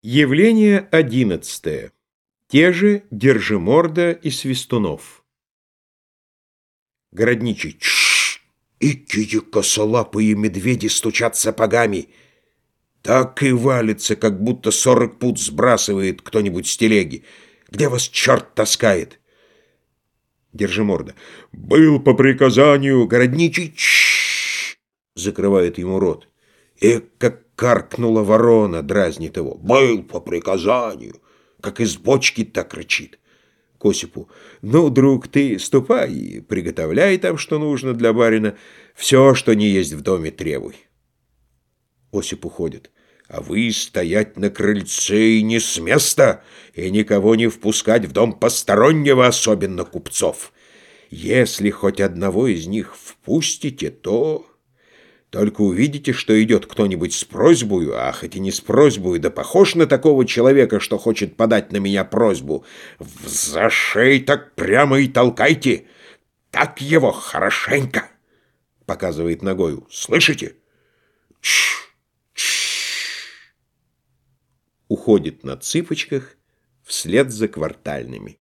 Явление одиннадцатое. Те же Держиморда и Свистунов. Городничий. Чш! И кие косолапые медведи стучат сапогами. Так и валится, как будто сорок пут сбрасывает кто-нибудь с телеги. Где вас черт таскает? Держиморда. Был по приказанию. Городничий. Чш! Закрывает ему рот. И как каркнула ворона, дразнит его. «Был по приказанию!» Как из бочки так рычит. К Осипу. «Ну, друг, ты ступай и приготовляй там, что нужно для барина. Все, что не есть в доме, требуй». Осип уходит. «А вы стоять на крыльце и не с места, и никого не впускать в дом постороннего, особенно купцов. Если хоть одного из них впустите, то...» Только увидите, что идет кто-нибудь с просьбою, а хоть и не с просьбою, да похож на такого человека, что хочет подать на меня просьбу, в зашей так прямо и толкайте, так его хорошенько, показывает ногою. Слышите? Чш. Уходит на цыпочках вслед за квартальными.